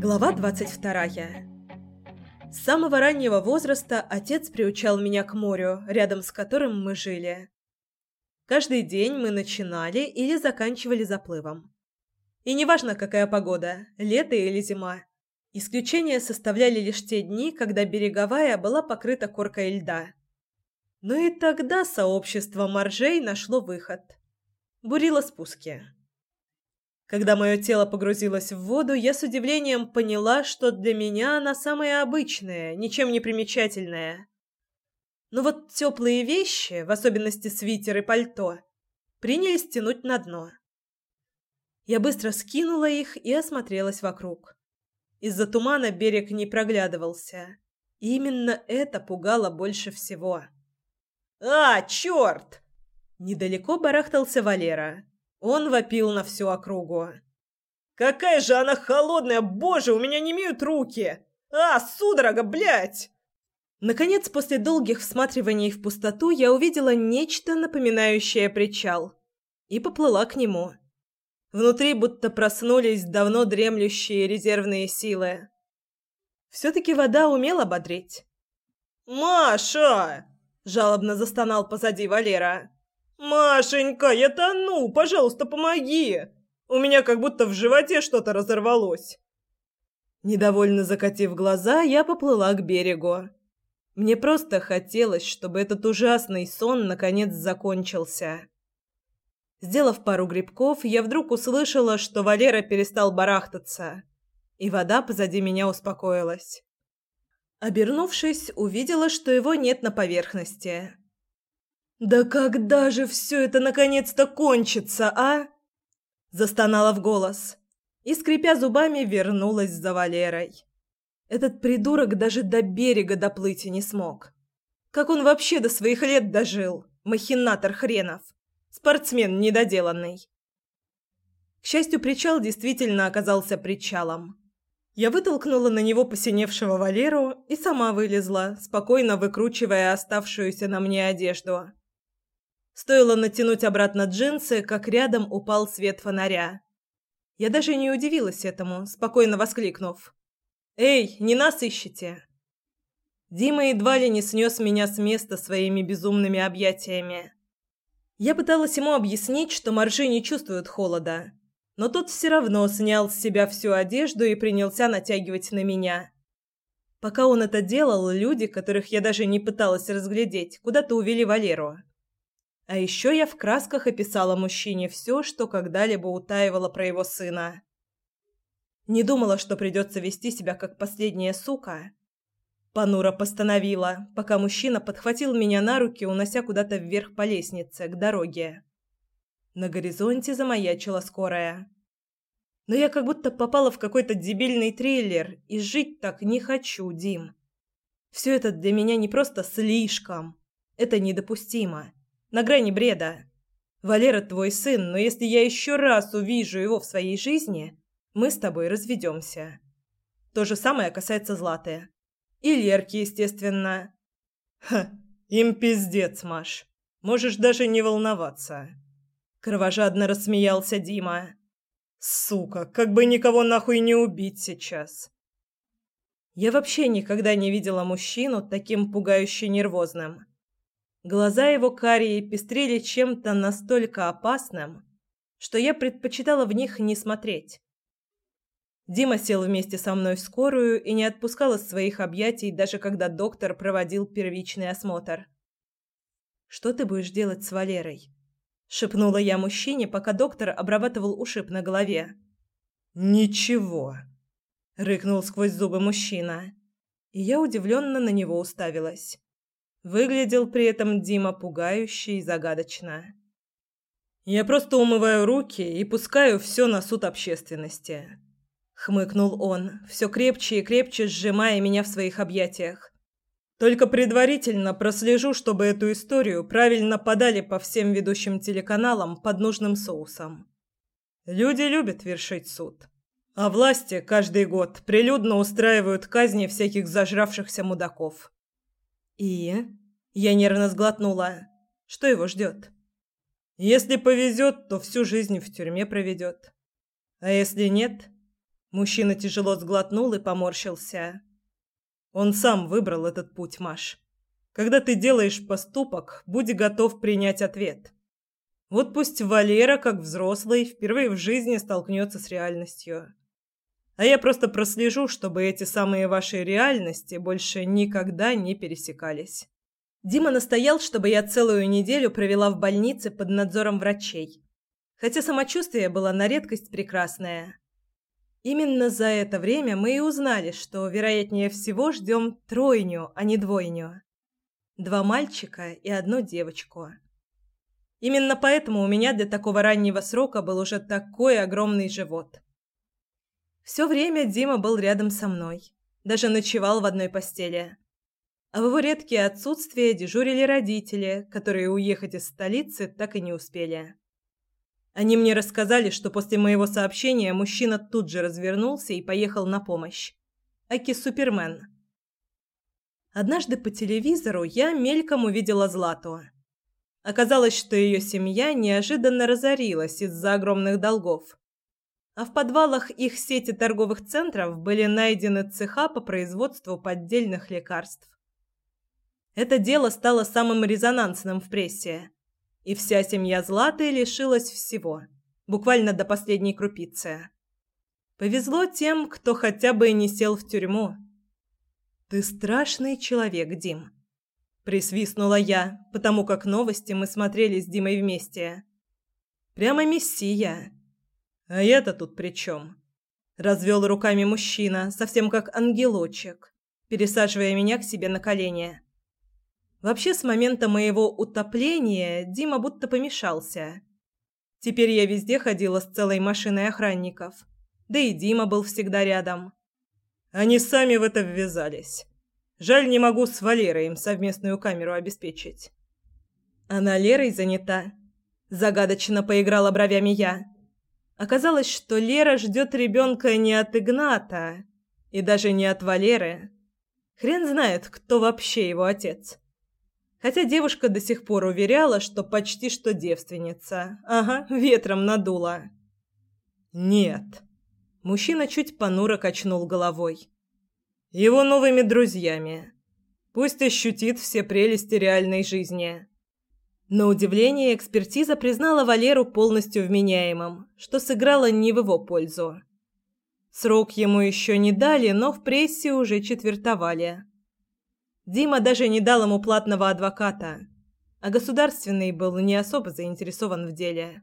Глава 22. С самого раннего возраста отец приучал меня к морю, рядом с которым мы жили. Каждый день мы начинали или заканчивали заплывом. И неважно, какая погода, лето или зима. Исключение составляли лишь те дни, когда береговая была покрыта коркой льда. Но и тогда сообщество моржей нашло выход. Бурило спуски. Когда мое тело погрузилось в воду, я с удивлением поняла, что для меня она самая обычная, ничем не примечательная. Но вот теплые вещи, в особенности свитер и пальто, принялись тянуть на дно. Я быстро скинула их и осмотрелась вокруг. Из-за тумана берег не проглядывался. И именно это пугало больше всего. «А, черт!» Недалеко барахтался Валера. Он вопил на всю округу. «Какая же она холодная! Боже, у меня не имеют руки! А, судорога, блядь!» Наконец, после долгих всматриваний в пустоту, я увидела нечто напоминающее причал и поплыла к нему. Внутри будто проснулись давно дремлющие резервные силы. Все-таки вода умела бодрить. «Маша!» – жалобно застонал позади Валера. «Машенька, я тону! Пожалуйста, помоги! У меня как будто в животе что-то разорвалось!» Недовольно закатив глаза, я поплыла к берегу. Мне просто хотелось, чтобы этот ужасный сон наконец закончился. Сделав пару грибков, я вдруг услышала, что Валера перестал барахтаться, и вода позади меня успокоилась. Обернувшись, увидела, что его нет на поверхности. «Да когда же все это наконец-то кончится, а?» Застонала в голос и, скрипя зубами, вернулась за Валерой. Этот придурок даже до берега доплыть и не смог. Как он вообще до своих лет дожил? Махинатор хренов. Спортсмен недоделанный. К счастью, причал действительно оказался причалом. Я вытолкнула на него посиневшего Валеру и сама вылезла, спокойно выкручивая оставшуюся на мне одежду. Стоило натянуть обратно джинсы, как рядом упал свет фонаря. Я даже не удивилась этому, спокойно воскликнув. «Эй, не нас ищете!» Дима едва ли не снес меня с места своими безумными объятиями. Я пыталась ему объяснить, что моржи не чувствуют холода, но тот все равно снял с себя всю одежду и принялся натягивать на меня. Пока он это делал, люди, которых я даже не пыталась разглядеть, куда-то увели Валеру. А еще я в красках описала мужчине все, что когда-либо утаивала про его сына. Не думала, что придется вести себя как последняя сука. Панура постановила, пока мужчина подхватил меня на руки, унося куда-то вверх по лестнице, к дороге. На горизонте замаячила скорая. Но я как будто попала в какой-то дебильный трейлер, и жить так не хочу, Дим. Все это для меня не просто слишком. Это недопустимо на грани бреда. Валера твой сын, но если я еще раз увижу его в своей жизни, мы с тобой разведемся. То же самое касается Златы. И Лерки, естественно. Ха, им пиздец, Маш. Можешь даже не волноваться. Кровожадно рассмеялся Дима. Сука, как бы никого нахуй не убить сейчас. Я вообще никогда не видела мужчину таким пугающе нервозным. Глаза его карие пестрели чем-то настолько опасным, что я предпочитала в них не смотреть. Дима сел вместе со мной в скорую и не отпускал из своих объятий, даже когда доктор проводил первичный осмотр. «Что ты будешь делать с Валерой?» – шепнула я мужчине, пока доктор обрабатывал ушиб на голове. «Ничего», – рыкнул сквозь зубы мужчина, и я удивленно на него уставилась. Выглядел при этом Дима пугающе и загадочно. «Я просто умываю руки и пускаю все на суд общественности», — хмыкнул он, все крепче и крепче сжимая меня в своих объятиях. «Только предварительно прослежу, чтобы эту историю правильно подали по всем ведущим телеканалам под нужным соусом. Люди любят вершить суд». А власти каждый год прилюдно устраивают казни всяких зажравшихся мудаков. И я нервно сглотнула. Что его ждет? Если повезет, то всю жизнь в тюрьме проведет. А если нет? Мужчина тяжело сглотнул и поморщился. Он сам выбрал этот путь, Маш. Когда ты делаешь поступок, будь готов принять ответ. Вот пусть Валера, как взрослый, впервые в жизни столкнется с реальностью. А я просто прослежу, чтобы эти самые ваши реальности больше никогда не пересекались. Дима настоял, чтобы я целую неделю провела в больнице под надзором врачей. Хотя самочувствие было на редкость прекрасное. Именно за это время мы и узнали, что, вероятнее всего, ждем тройню, а не двойню. Два мальчика и одну девочку. Именно поэтому у меня для такого раннего срока был уже такой огромный живот. Все время Дима был рядом со мной, даже ночевал в одной постели. А в его редкие отсутствия дежурили родители, которые уехать из столицы так и не успели. Они мне рассказали, что после моего сообщения мужчина тут же развернулся и поехал на помощь. Аки Супермен. Однажды по телевизору я мельком увидела Злату. Оказалось, что ее семья неожиданно разорилась из-за огромных долгов а в подвалах их сети торговых центров были найдены цеха по производству поддельных лекарств. Это дело стало самым резонансным в прессе, и вся семья Златы лишилась всего, буквально до последней крупицы. Повезло тем, кто хотя бы не сел в тюрьму. «Ты страшный человек, Дим», – присвистнула я, потому как новости мы смотрели с Димой вместе. «Прямо мессия». «А я-то тут при чем?» Развел руками мужчина, совсем как ангелочек, пересаживая меня к себе на колени. Вообще, с момента моего утопления Дима будто помешался. Теперь я везде ходила с целой машиной охранников. Да и Дима был всегда рядом. Они сами в это ввязались. Жаль, не могу с Валерой им совместную камеру обеспечить. Она Лерой занята. Загадочно поиграла бровями я. Оказалось, что Лера ждет ребенка не от Игната и даже не от Валеры. Хрен знает, кто вообще его отец. Хотя девушка до сих пор уверяла, что почти что девственница. Ага, ветром надула. Нет. Мужчина чуть понуро качнул головой. Его новыми друзьями. Пусть ощутит все прелести реальной жизни. На удивление, экспертиза признала Валеру полностью вменяемым, что сыграло не в его пользу. Срок ему еще не дали, но в прессе уже четвертовали. Дима даже не дал ему платного адвоката, а государственный был не особо заинтересован в деле.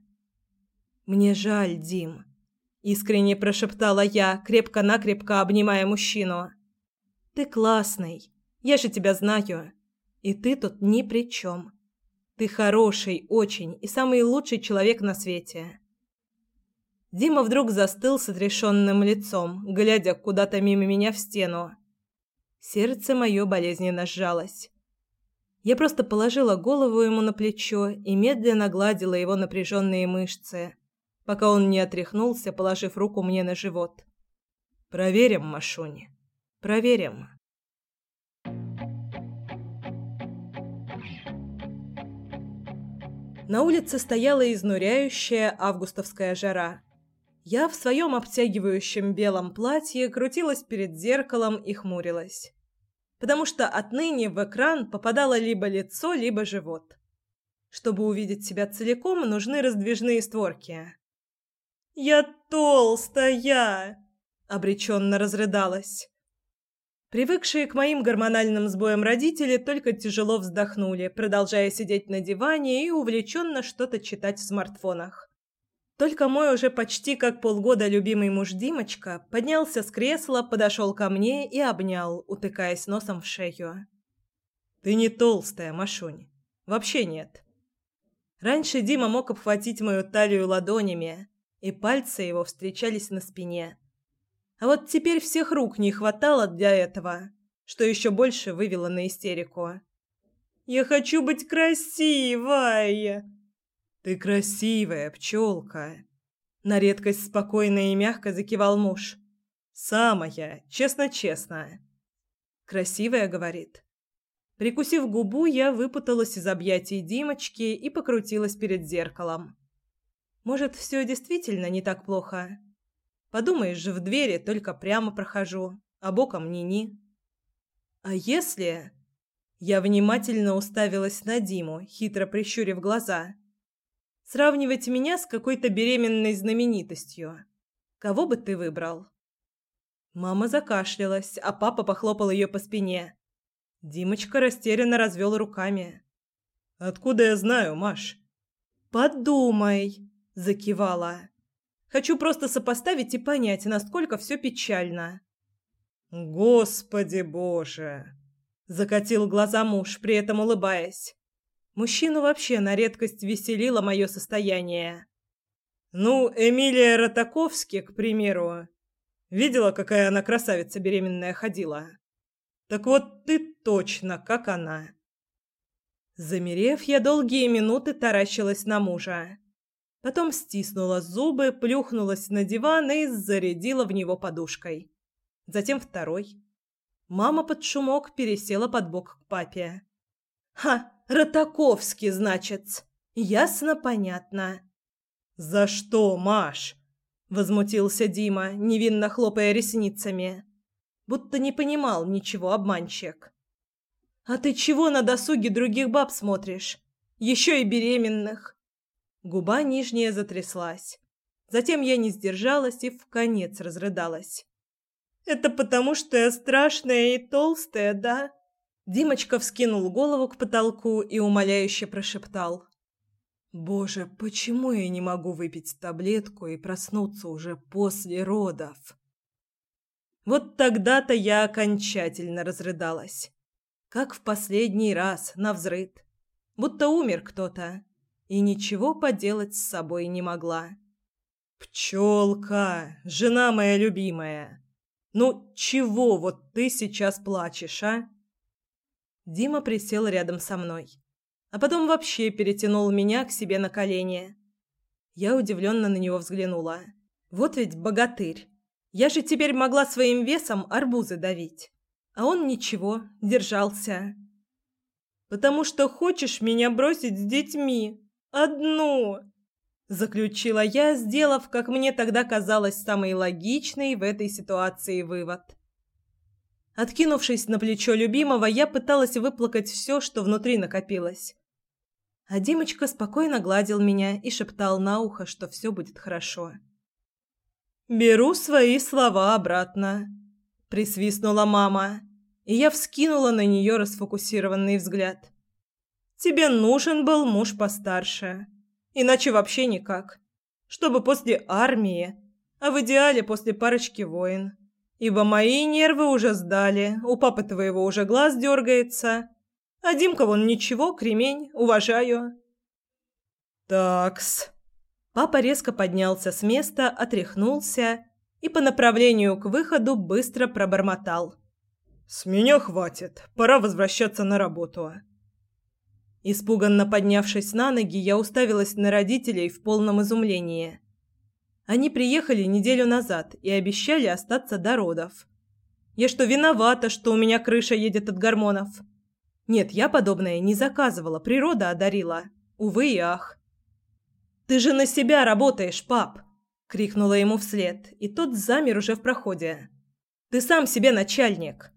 «Мне жаль, Дим», – искренне прошептала я, крепко-накрепко обнимая мужчину. «Ты классный, я же тебя знаю, и ты тут ни при чем». Ты хороший, очень, и самый лучший человек на свете. Дима вдруг застыл с отрешенным лицом, глядя куда-то мимо меня в стену. Сердце мое болезненно сжалось. Я просто положила голову ему на плечо и медленно гладила его напряженные мышцы, пока он не отряхнулся, положив руку мне на живот. «Проверим, Машунь, проверим». На улице стояла изнуряющая августовская жара. Я в своем обтягивающем белом платье крутилась перед зеркалом и хмурилась. Потому что отныне в экран попадало либо лицо, либо живот. Чтобы увидеть себя целиком, нужны раздвижные створки. «Я толстая!» – обреченно разрыдалась. Привыкшие к моим гормональным сбоям родители только тяжело вздохнули, продолжая сидеть на диване и увлеченно что-то читать в смартфонах. Только мой уже почти как полгода любимый муж Димочка поднялся с кресла, подошел ко мне и обнял, утыкаясь носом в шею. «Ты не толстая, Машунь. Вообще нет». Раньше Дима мог обхватить мою талию ладонями, и пальцы его встречались на спине. А вот теперь всех рук не хватало для этого, что еще больше вывело на истерику. «Я хочу быть красивой!» «Ты красивая, пчелка!» На редкость спокойно и мягко закивал муж. «Самая, честно-честно!» «Красивая, — говорит. Прикусив губу, я выпуталась из объятий Димочки и покрутилась перед зеркалом. Может, все действительно не так плохо? Подумаешь же, в двери только прямо прохожу, а боком ни-ни. А если... Я внимательно уставилась на Диму, хитро прищурив глаза. Сравнивать меня с какой-то беременной знаменитостью. Кого бы ты выбрал? Мама закашлялась, а папа похлопал ее по спине. Димочка растерянно развел руками. «Откуда я знаю, Маш?» «Подумай», – закивала. «Хочу просто сопоставить и понять, насколько все печально». «Господи боже!» – закатил глаза муж, при этом улыбаясь. Мужчину вообще на редкость веселило мое состояние. «Ну, Эмилия Ротаковски, к примеру. Видела, какая она красавица беременная ходила?» Так вот ты точно как она. Замерев, я долгие минуты таращилась на мужа. Потом стиснула зубы, плюхнулась на диван и зарядила в него подушкой. Затем второй. Мама под шумок пересела под бок к папе. «Ха! Ротаковский, значит! Ясно, понятно!» «За что, Маш?» — возмутился Дима, невинно хлопая ресницами будто не понимал ничего обманщик. «А ты чего на досуге других баб смотришь? Еще и беременных!» Губа нижняя затряслась. Затем я не сдержалась и в конец разрыдалась. «Это потому, что я страшная и толстая, да?» Димочка вскинул голову к потолку и умоляюще прошептал. «Боже, почему я не могу выпить таблетку и проснуться уже после родов?» Вот тогда-то я окончательно разрыдалась. Как в последний раз, навзрыд. Будто умер кто-то. И ничего поделать с собой не могла. «Пчелка, жена моя любимая, ну чего вот ты сейчас плачешь, а?» Дима присел рядом со мной, а потом вообще перетянул меня к себе на колени. Я удивленно на него взглянула. «Вот ведь богатырь!» Я же теперь могла своим весом арбузы давить. А он ничего, держался. «Потому что хочешь меня бросить с детьми. Одну!» Заключила я, сделав, как мне тогда казалось, самый логичный в этой ситуации вывод. Откинувшись на плечо любимого, я пыталась выплакать все, что внутри накопилось. А Димочка спокойно гладил меня и шептал на ухо, что все будет хорошо. «Беру свои слова обратно», – присвистнула мама, и я вскинула на нее расфокусированный взгляд. «Тебе нужен был муж постарше, иначе вообще никак, чтобы после армии, а в идеале после парочки войн, ибо мои нервы уже сдали, у папы твоего уже глаз дергается, а Димка вон ничего, кремень, уважаю». «Такс», Папа резко поднялся с места, отряхнулся и по направлению к выходу быстро пробормотал. «С меня хватит. Пора возвращаться на работу». Испуганно поднявшись на ноги, я уставилась на родителей в полном изумлении. Они приехали неделю назад и обещали остаться до родов. Я что, виновата, что у меня крыша едет от гормонов? Нет, я подобное не заказывала, природа одарила. Увы и ах. «Ты же на себя работаешь, пап!» – крикнула ему вслед, и тот замер уже в проходе. «Ты сам себе начальник!»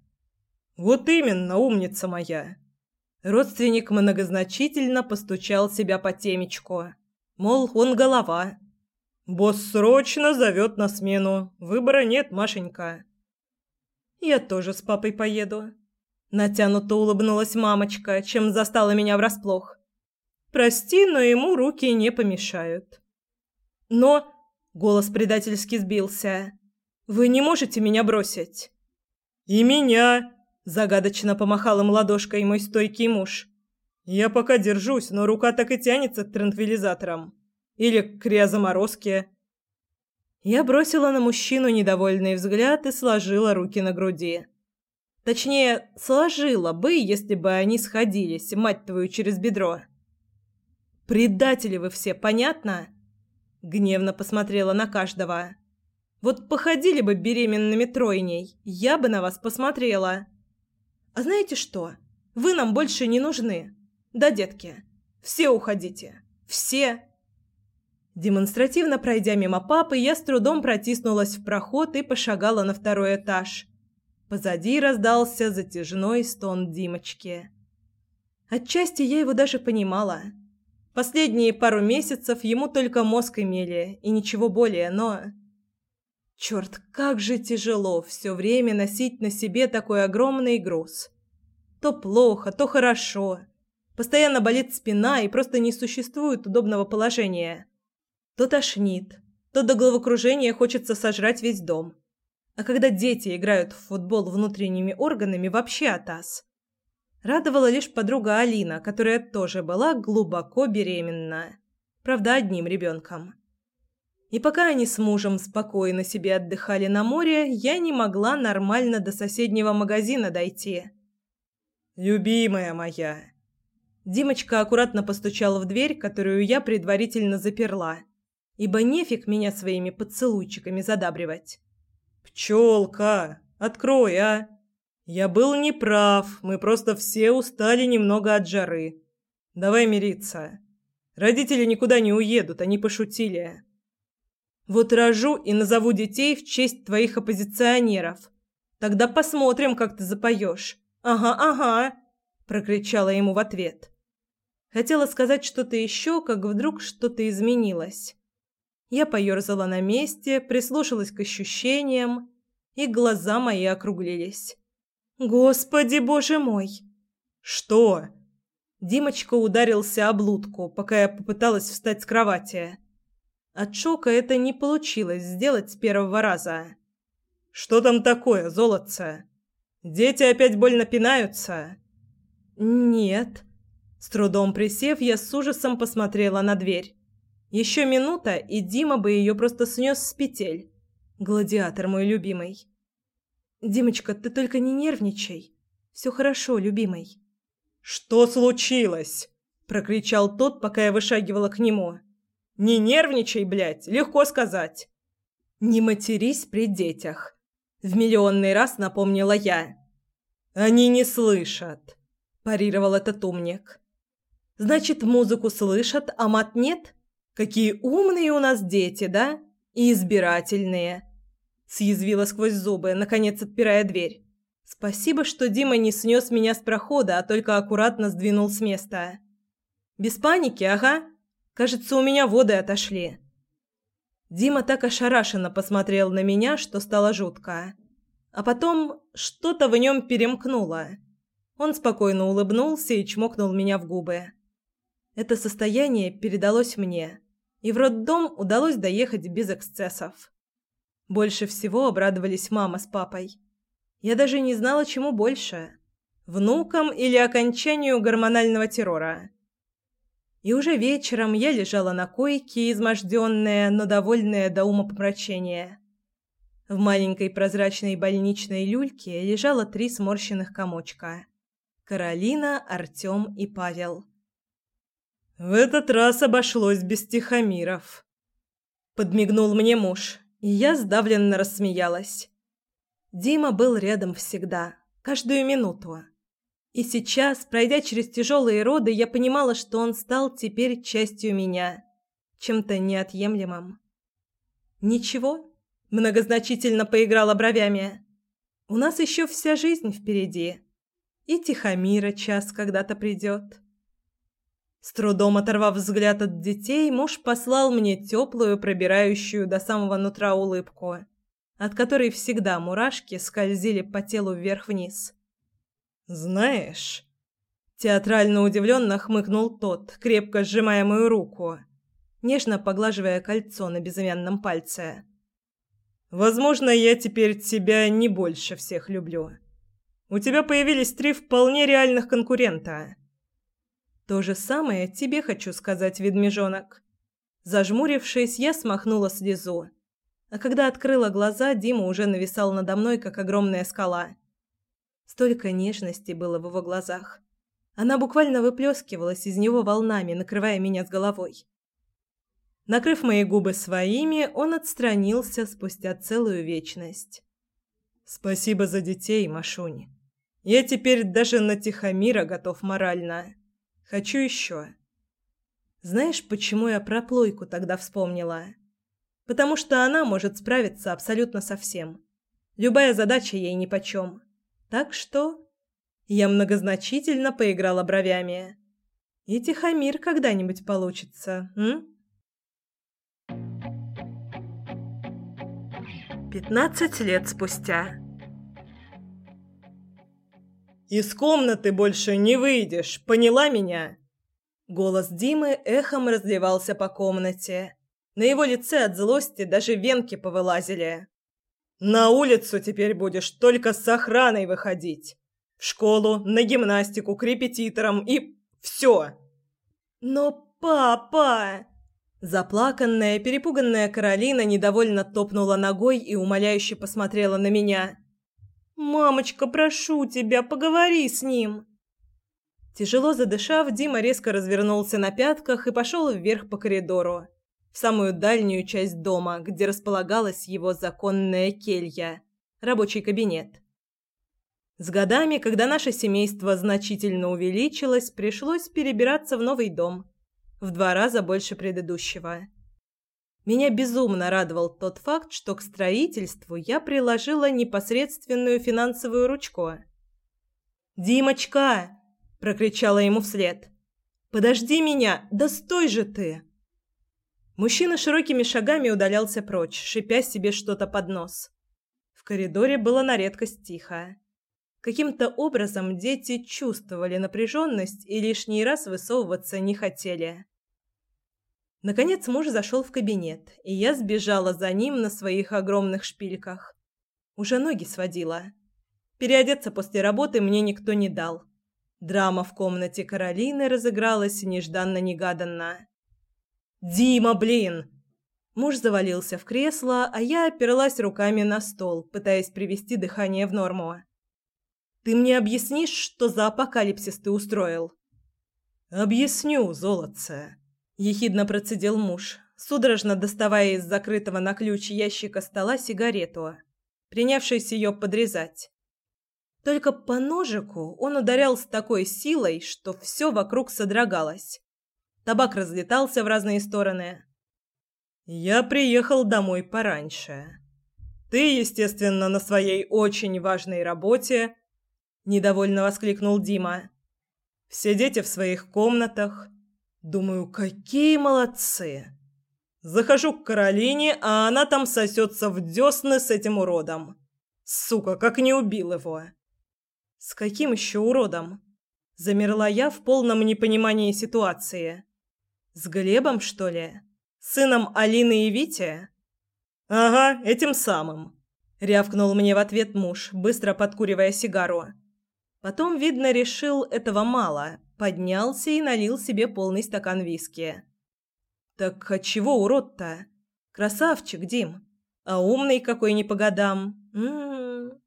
«Вот именно, умница моя!» Родственник многозначительно постучал себя по темечку. Мол, он голова. «Босс срочно зовет на смену. Выбора нет, Машенька». «Я тоже с папой поеду». Натянуто улыбнулась мамочка, чем застала меня врасплох. Прости, но ему руки не помешают. Но голос предательски сбился. Вы не можете меня бросить. И меня, загадочно помахал им ладошкой мой стойкий муж. Я пока держусь, но рука так и тянется к транквилизаторам или к криозаморозке. Я бросила на мужчину недовольный взгляд и сложила руки на груди. Точнее, сложила бы, если бы они сходились, мать твою, через бедро. «Предатели вы все, понятно?» Гневно посмотрела на каждого. «Вот походили бы беременными тройней, я бы на вас посмотрела. А знаете что? Вы нам больше не нужны. Да, детки? Все уходите. Все!» Демонстративно пройдя мимо папы, я с трудом протиснулась в проход и пошагала на второй этаж. Позади раздался затяжной стон Димочки. Отчасти я его даже понимала. Последние пару месяцев ему только мозг имели, и ничего более, но... Черт, как же тяжело все время носить на себе такой огромный груз. То плохо, то хорошо. Постоянно болит спина и просто не существует удобного положения. То тошнит, то до головокружения хочется сожрать весь дом. А когда дети играют в футбол внутренними органами, вообще атас. Радовала лишь подруга Алина, которая тоже была глубоко беременна. Правда, одним ребенком. И пока они с мужем спокойно себе отдыхали на море, я не могла нормально до соседнего магазина дойти. «Любимая моя!» Димочка аккуратно постучала в дверь, которую я предварительно заперла ибо нефиг меня своими поцелуйчиками задабривать. «Пчелка, открой, а! Я был неправ, мы просто все устали немного от жары. Давай мириться. Родители никуда не уедут, они пошутили. Вот рожу и назову детей в честь твоих оппозиционеров. Тогда посмотрим, как ты запоешь. Ага, ага!» – прокричала ему в ответ. Хотела сказать что-то еще, как вдруг что-то изменилось. Я поёрзала на месте, прислушалась к ощущениям, и глаза мои округлились. «Господи, боже мой!» «Что?» Димочка ударился об лутку, пока я попыталась встать с кровати. От шока это не получилось сделать с первого раза. «Что там такое, золотце? Дети опять больно пинаются?» «Нет». С трудом присев, я с ужасом посмотрела на дверь. Еще минута, и Дима бы ее просто снес с петель. Гладиатор мой любимый. Димочка, ты только не нервничай. Все хорошо, любимый. Что случилось? прокричал тот, пока я вышагивала к нему. Не нервничай, блядь, легко сказать. Не матерись при детях, в миллионный раз напомнила я. Они не слышат, парировал этот умник. Значит, музыку слышат, а мат нет? Какие умные у нас дети, да? И избирательные. Съязвила сквозь зубы, наконец отпирая дверь. Спасибо, что Дима не снес меня с прохода, а только аккуратно сдвинул с места. Без паники, ага. Кажется, у меня воды отошли. Дима так ошарашенно посмотрел на меня, что стало жутко. А потом что-то в нем перемкнуло. Он спокойно улыбнулся и чмокнул меня в губы. Это состояние передалось мне и в роддом удалось доехать без эксцессов. Больше всего обрадовались мама с папой. Я даже не знала, чему больше – внукам или окончанию гормонального террора. И уже вечером я лежала на койке, изможденная, но довольная до ума помрачения. В маленькой прозрачной больничной люльке лежало три сморщенных комочка – Каролина, Артем и Павел. В этот раз обошлось без тихомиров. Подмигнул мне муж, и я сдавленно рассмеялась. Дима был рядом всегда, каждую минуту. И сейчас, пройдя через тяжелые роды, я понимала, что он стал теперь частью меня, чем-то неотъемлемым. Ничего, многозначительно поиграла бровями. У нас еще вся жизнь впереди. И Тихомира час когда-то придет. С трудом оторвав взгляд от детей, муж послал мне теплую, пробирающую до самого нутра улыбку, от которой всегда мурашки скользили по телу вверх-вниз. «Знаешь...» Театрально удивленно хмыкнул тот, крепко сжимая мою руку, нежно поглаживая кольцо на безымянном пальце. «Возможно, я теперь тебя не больше всех люблю. У тебя появились три вполне реальных конкурента». То же самое тебе хочу сказать, ведмежонок. Зажмурившись, я смахнула слезу. А когда открыла глаза, Дима уже нависал надо мной, как огромная скала. Столько нежности было в его глазах. Она буквально выплескивалась из него волнами, накрывая меня с головой. Накрыв мои губы своими, он отстранился спустя целую вечность. «Спасибо за детей, Машунь. Я теперь даже на Тихомира готов морально. Хочу еще. Знаешь, почему я про плойку тогда вспомнила? Потому что она может справиться абсолютно со всем. Любая задача ей нипочем. Так что... Я многозначительно поиграла бровями. И Тихомир когда-нибудь получится, м? Пятнадцать лет спустя. «Из комнаты больше не выйдешь, поняла меня?» Голос Димы эхом разливался по комнате. На его лице от злости даже венки повылазили. «На улицу теперь будешь только с охраной выходить. В школу, на гимнастику, к репетиторам и... все!» «Но папа...» Заплаканная, перепуганная Каролина недовольно топнула ногой и умоляюще посмотрела на меня. «Мамочка, прошу тебя, поговори с ним!» Тяжело задышав, Дима резко развернулся на пятках и пошел вверх по коридору, в самую дальнюю часть дома, где располагалась его законная келья, рабочий кабинет. С годами, когда наше семейство значительно увеличилось, пришлось перебираться в новый дом, в два раза больше предыдущего. Меня безумно радовал тот факт, что к строительству я приложила непосредственную финансовую ручку. «Димочка!» – прокричала ему вслед. «Подожди меня! Да стой же ты!» Мужчина широкими шагами удалялся прочь, шипя себе что-то под нос. В коридоре было на редкость тихо. Каким-то образом дети чувствовали напряженность и лишний раз высовываться не хотели. Наконец муж зашел в кабинет, и я сбежала за ним на своих огромных шпильках. Уже ноги сводила. Переодеться после работы мне никто не дал. Драма в комнате Каролины разыгралась нежданно-негаданно. «Дима, блин!» Муж завалился в кресло, а я оперлась руками на стол, пытаясь привести дыхание в норму. «Ты мне объяснишь, что за апокалипсис ты устроил?» «Объясню, золотце», ехидно процедил муж, судорожно доставая из закрытого на ключ ящика стола сигарету, принявшись ее подрезать. Только по ножику он ударял с такой силой, что все вокруг содрогалось. Табак разлетался в разные стороны. Я приехал домой пораньше. Ты, естественно, на своей очень важной работе, недовольно воскликнул Дима. Все дети в своих комнатах. Думаю, какие молодцы. Захожу к Каролине, а она там сосется в десны с этим уродом. Сука, как не убил его. С каким еще уродом? Замерла я в полном непонимании ситуации. С Глебом, что ли? Сыном Алины и Вити? Ага, этим самым. Рявкнул мне в ответ муж, быстро подкуривая сигару. Потом, видно, решил этого мало, поднялся и налил себе полный стакан виски. Так от чего урод-то? Красавчик, Дим. А умный какой не по годам. М -м -м.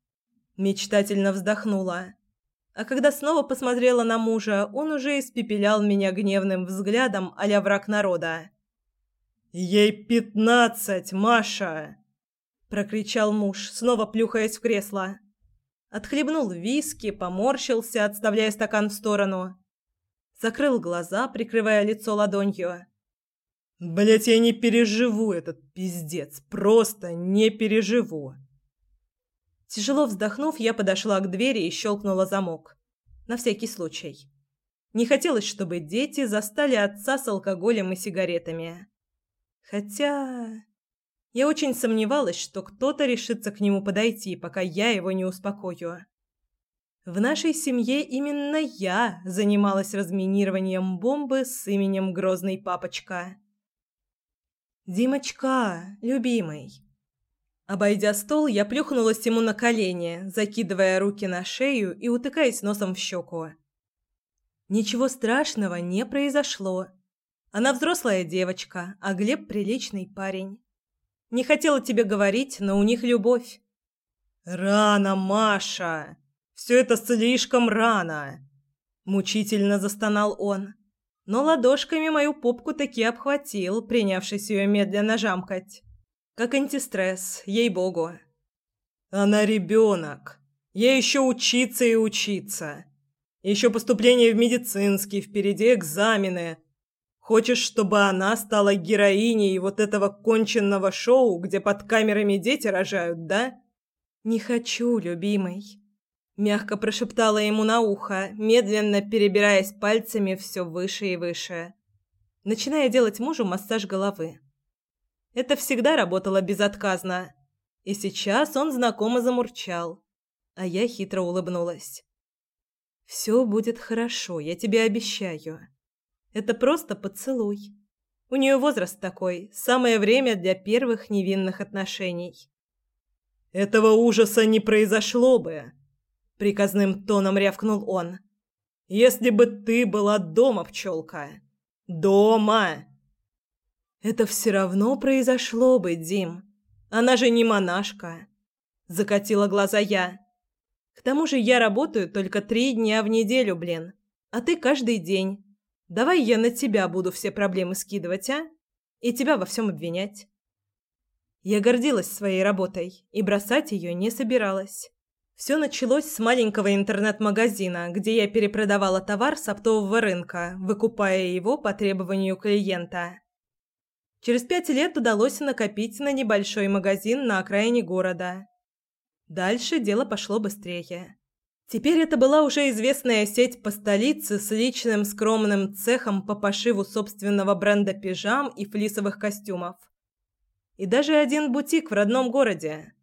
Мечтательно вздохнула. А когда снова посмотрела на мужа, он уже испепелял меня гневным взглядом а враг народа. «Ей пятнадцать, Маша!» – прокричал муж, снова плюхаясь в кресло. Отхлебнул виски, поморщился, отставляя стакан в сторону. Закрыл глаза, прикрывая лицо ладонью. Блять, я не переживу этот пиздец, просто не переживу. Тяжело вздохнув, я подошла к двери и щелкнула замок. На всякий случай. Не хотелось, чтобы дети застали отца с алкоголем и сигаретами. Хотя я очень сомневалась, что кто-то решится к нему подойти, пока я его не успокою. В нашей семье именно я занималась разминированием бомбы с именем Грозный папочка. Димочка, любимый. Обойдя стол, я плюхнулась ему на колени, закидывая руки на шею и утыкаясь носом в щеку. Ничего страшного не произошло. Она взрослая девочка, а Глеб приличный парень. Не хотела тебе говорить, но у них любовь. Рано, Маша. Все это слишком рано. Мучительно застонал он, но ладошками мою попку таки обхватил, принявшись ее медленно жамкать. Как антистресс, ей-богу. Она ребенок. Я еще учиться и учиться. Еще поступление в медицинский, впереди экзамены. Хочешь, чтобы она стала героиней вот этого конченного шоу, где под камерами дети рожают, да? Не хочу, любимый. Мягко прошептала ему на ухо, медленно перебираясь пальцами все выше и выше, начиная делать мужу массаж головы. Это всегда работало безотказно, и сейчас он знакомо замурчал, а я хитро улыбнулась. «Все будет хорошо, я тебе обещаю. Это просто поцелуй. У нее возраст такой, самое время для первых невинных отношений». «Этого ужаса не произошло бы!» — приказным тоном рявкнул он. «Если бы ты была дома, пчелка! Дома!» «Это все равно произошло бы, Дим. Она же не монашка!» — закатила глаза я. К тому же я работаю только три дня в неделю, блин. А ты каждый день. Давай я на тебя буду все проблемы скидывать, а? И тебя во всем обвинять. Я гордилась своей работой и бросать ее не собиралась. Все началось с маленького интернет-магазина, где я перепродавала товар с оптового рынка, выкупая его по требованию клиента. Через пять лет удалось накопить на небольшой магазин на окраине города. Дальше дело пошло быстрее. Теперь это была уже известная сеть по столице с личным скромным цехом по пошиву собственного бренда пижам и флисовых костюмов. И даже один бутик в родном городе.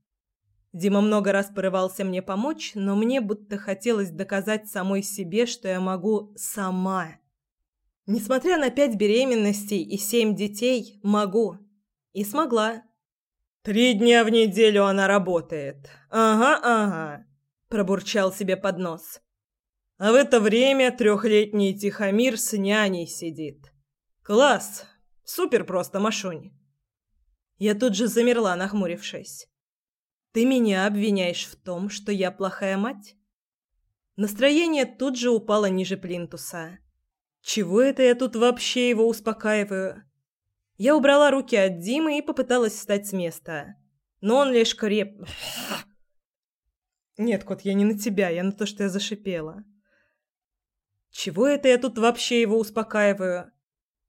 Дима много раз порывался мне помочь, но мне будто хотелось доказать самой себе, что я могу сама. Несмотря на пять беременностей и семь детей, могу. И смогла. «Три дня в неделю она работает. Ага, ага», – пробурчал себе под нос. А в это время трехлетний Тихомир с няней сидит. «Класс! Супер просто, Машунь!» Я тут же замерла, нахмурившись. «Ты меня обвиняешь в том, что я плохая мать?» Настроение тут же упало ниже плинтуса. «Чего это я тут вообще его успокаиваю?» Я убрала руки от Димы и попыталась встать с места. Но он лишь креп... Нет, кот, я не на тебя, я на то, что я зашипела. Чего это я тут вообще его успокаиваю?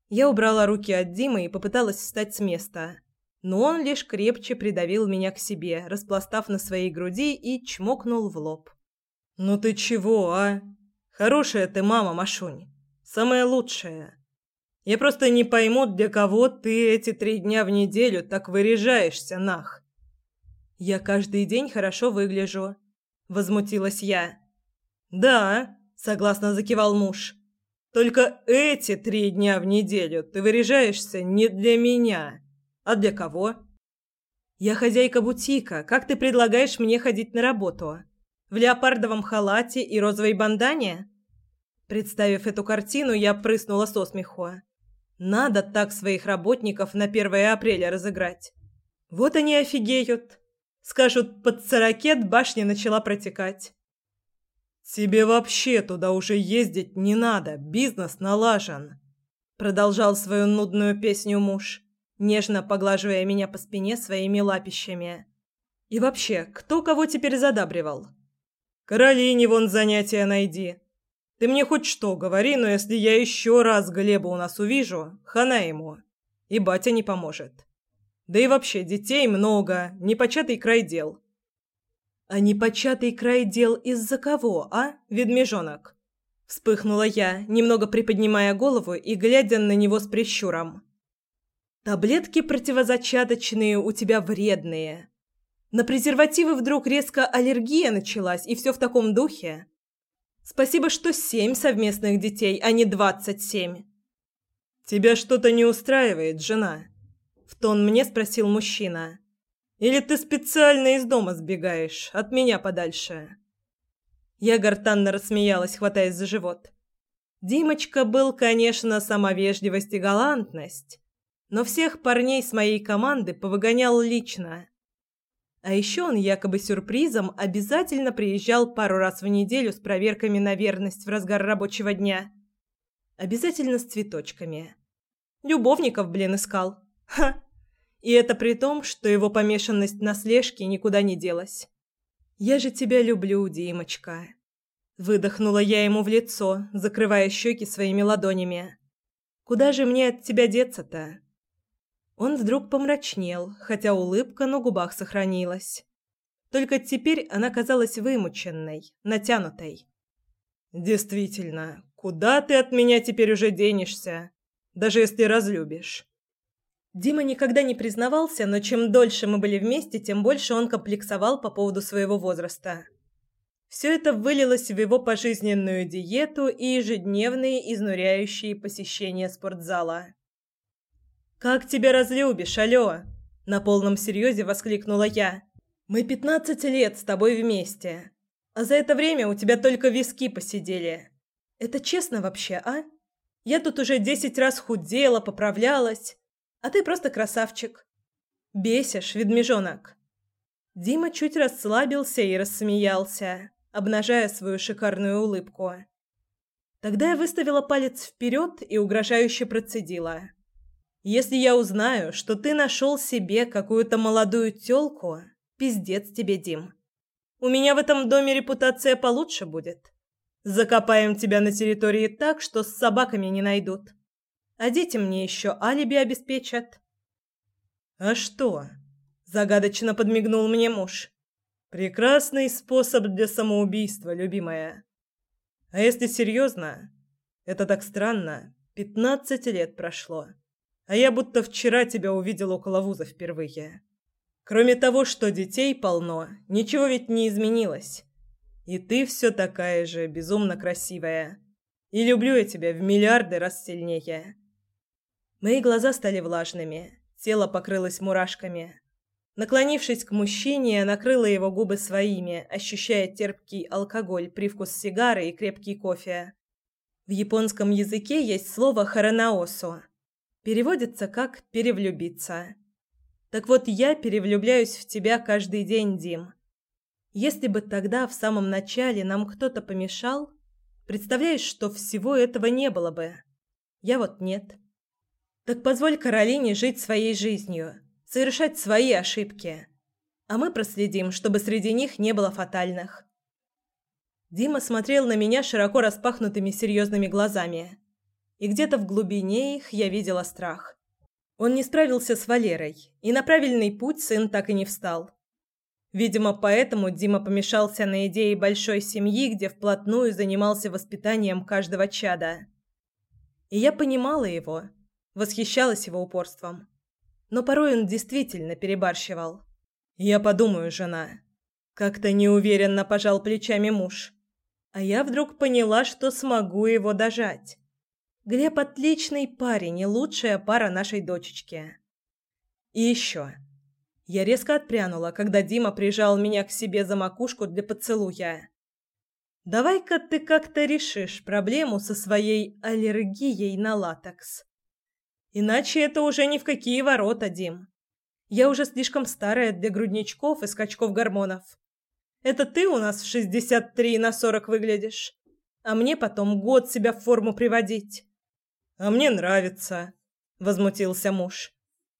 Я убрала руки от Димы и попыталась встать с места. Но он лишь крепче придавил меня к себе, распластав на своей груди и чмокнул в лоб. «Ну ты чего, а? Хорошая ты мама, Машунь. Самая лучшая. Я просто не пойму, для кого ты эти три дня в неделю так выряжаешься, нах. Я каждый день хорошо выгляжу, возмутилась я. Да, согласно закивал муж. Только эти три дня в неделю ты выряжаешься не для меня, а для кого? Я хозяйка бутика. Как ты предлагаешь мне ходить на работу? В леопардовом халате и розовой бандане? Представив эту картину, я прыснула со смеху. Надо так своих работников на 1 апреля разыграть. Вот они офигеют. Скажут, под сорокет башня начала протекать. «Тебе вообще туда уже ездить не надо, бизнес налажен», продолжал свою нудную песню муж, нежно поглаживая меня по спине своими лапищами. «И вообще, кто кого теперь задабривал?» «Каролине вон занятия найди. Ты мне хоть что говори, но если я еще раз Глеба у нас увижу, хана ему. И батя не поможет. Да и вообще, детей много, непочатый край дел. А непочатый край дел из-за кого, а, ведмежонок? Вспыхнула я, немного приподнимая голову и глядя на него с прищуром. Таблетки противозачаточные у тебя вредные. На презервативы вдруг резко аллергия началась, и все в таком духе. Спасибо, что семь совместных детей, а не двадцать семь. Тебя что-то не устраивает, жена? В тон мне спросил мужчина. Или ты специально из дома сбегаешь, от меня подальше? Я гортанно рассмеялась, хватаясь за живот. Димочка был, конечно, сама вежливость и галантность, но всех парней с моей команды повыгонял лично. А еще он якобы сюрпризом обязательно приезжал пару раз в неделю с проверками на верность в разгар рабочего дня. Обязательно с цветочками. Любовников, блин, искал. Ха! И это при том, что его помешанность на слежке никуда не делась. «Я же тебя люблю, Димочка!» Выдохнула я ему в лицо, закрывая щеки своими ладонями. «Куда же мне от тебя деться-то?» Он вдруг помрачнел, хотя улыбка на губах сохранилась. Только теперь она казалась вымученной, натянутой. «Действительно, куда ты от меня теперь уже денешься, даже если разлюбишь?» Дима никогда не признавался, но чем дольше мы были вместе, тем больше он комплексовал по поводу своего возраста. Все это вылилось в его пожизненную диету и ежедневные изнуряющие посещения спортзала. «Как тебя разлюбишь, алло!» – на полном серьезе воскликнула я. Мы пятнадцать лет с тобой вместе, а за это время у тебя только виски посидели. Это честно вообще, а? Я тут уже десять раз худела, поправлялась, а ты просто красавчик. Бесишь, ведмежонок. Дима чуть расслабился и рассмеялся, обнажая свою шикарную улыбку. Тогда я выставила палец вперед и угрожающе процедила. «Если я узнаю, что ты нашел себе какую-то молодую тёлку, Пиздец тебе, Дим. У меня в этом доме репутация получше будет. Закопаем тебя на территории так, что с собаками не найдут. А дети мне еще алиби обеспечат. А что? Загадочно подмигнул мне муж. Прекрасный способ для самоубийства, любимая. А если серьезно, это так странно. Пятнадцать лет прошло. А я будто вчера тебя увидел около вуза впервые. Кроме того, что детей полно, ничего ведь не изменилось. И ты все такая же безумно красивая. И люблю я тебя в миллиарды раз сильнее. Мои глаза стали влажными, тело покрылось мурашками. Наклонившись к мужчине, я накрыла его губы своими, ощущая терпкий алкоголь, привкус сигары и крепкий кофе. В японском языке есть слово харанаосу. Переводится как перевлюбиться. Так вот, я перевлюбляюсь в тебя каждый день, Дим. Если бы тогда, в самом начале, нам кто-то помешал, представляешь, что всего этого не было бы. Я вот нет. Так позволь Каролине жить своей жизнью, совершать свои ошибки. А мы проследим, чтобы среди них не было фатальных. Дима смотрел на меня широко распахнутыми серьезными глазами. И где-то в глубине их я видела страх. Он не справился с Валерой, и на правильный путь сын так и не встал. Видимо, поэтому Дима помешался на идее большой семьи, где вплотную занимался воспитанием каждого чада. И я понимала его, восхищалась его упорством. Но порой он действительно перебарщивал. «Я подумаю, жена». Как-то неуверенно пожал плечами муж. А я вдруг поняла, что смогу его дожать. Глеб отличный парень и лучшая пара нашей дочечки. И еще. Я резко отпрянула, когда Дима прижал меня к себе за макушку для поцелуя. Давай-ка ты как-то решишь проблему со своей аллергией на латекс. Иначе это уже ни в какие ворота, Дим. Я уже слишком старая для грудничков и скачков гормонов. Это ты у нас в 63 на 40 выглядишь, а мне потом год себя в форму приводить. А мне нравится, возмутился муж.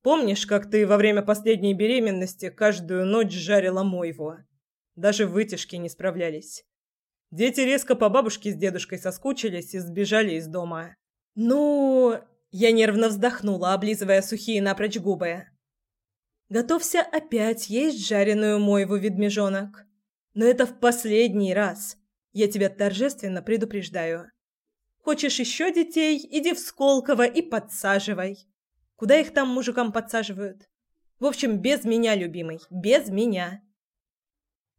Помнишь, как ты во время последней беременности каждую ночь жарила мойву? Даже вытяжки не справлялись. Дети резко по бабушке с дедушкой соскучились и сбежали из дома. Ну, я нервно вздохнула, облизывая сухие напрочь губы. Готовься опять есть жареную мойву, ведмежонок. Но это в последний раз. Я тебя торжественно предупреждаю. Хочешь еще детей? Иди в Сколково и подсаживай. Куда их там мужикам подсаживают? В общем, без меня, любимый, без меня.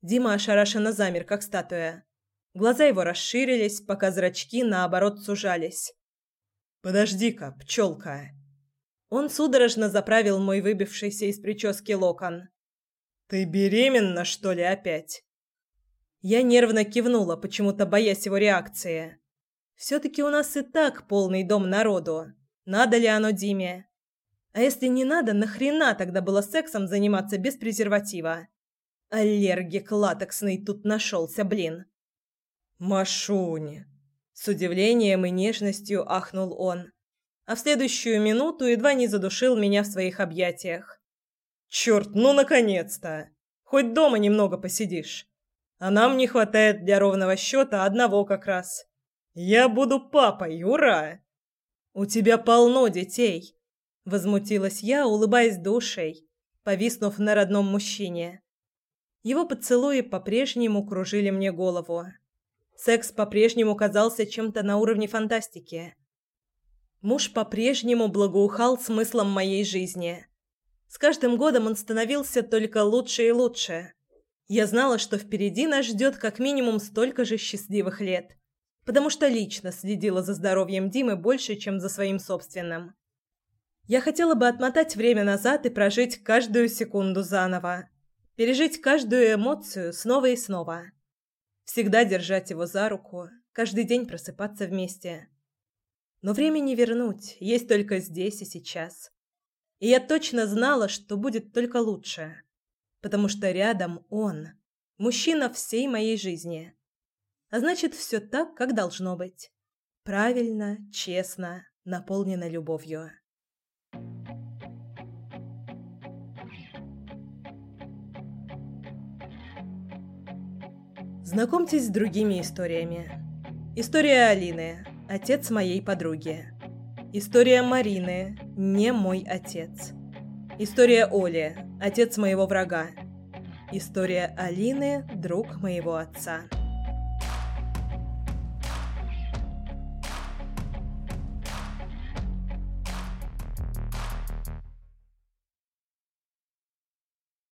Дима ошарашенно замер, как статуя. Глаза его расширились, пока зрачки, наоборот, сужались. «Подожди-ка, пчелка!» Он судорожно заправил мой выбившийся из прически локон. «Ты беременна, что ли, опять?» Я нервно кивнула, почему-то боясь его реакции. Все-таки у нас и так полный дом народу. Надо ли оно Диме? А если не надо, нахрена тогда было сексом заниматься без презерватива? Аллергик латексный тут нашелся, блин. Машуня. С удивлением и нежностью ахнул он. А в следующую минуту едва не задушил меня в своих объятиях. Черт, ну наконец-то! Хоть дома немного посидишь. А нам не хватает для ровного счета одного как раз. Я буду папой, ура! У тебя полно детей, возмутилась я, улыбаясь душой, повиснув на родном мужчине. Его поцелуи по-прежнему кружили мне голову. Секс по-прежнему казался чем-то на уровне фантастики. Муж по-прежнему благоухал смыслом моей жизни. С каждым годом он становился только лучше и лучше. Я знала, что впереди нас ждет как минимум столько же счастливых лет, потому что лично следила за здоровьем Димы больше, чем за своим собственным. Я хотела бы отмотать время назад и прожить каждую секунду заново, пережить каждую эмоцию снова и снова. Всегда держать его за руку, каждый день просыпаться вместе. Но время не вернуть, есть только здесь и сейчас. И я точно знала, что будет только лучше, потому что рядом он, мужчина всей моей жизни. А значит, все так, как должно быть. Правильно, честно, наполнено любовью. Знакомьтесь с другими историями. История Алины, отец моей подруги. История Марины, не мой отец. История Оли, отец моего врага. История Алины, друг моего отца.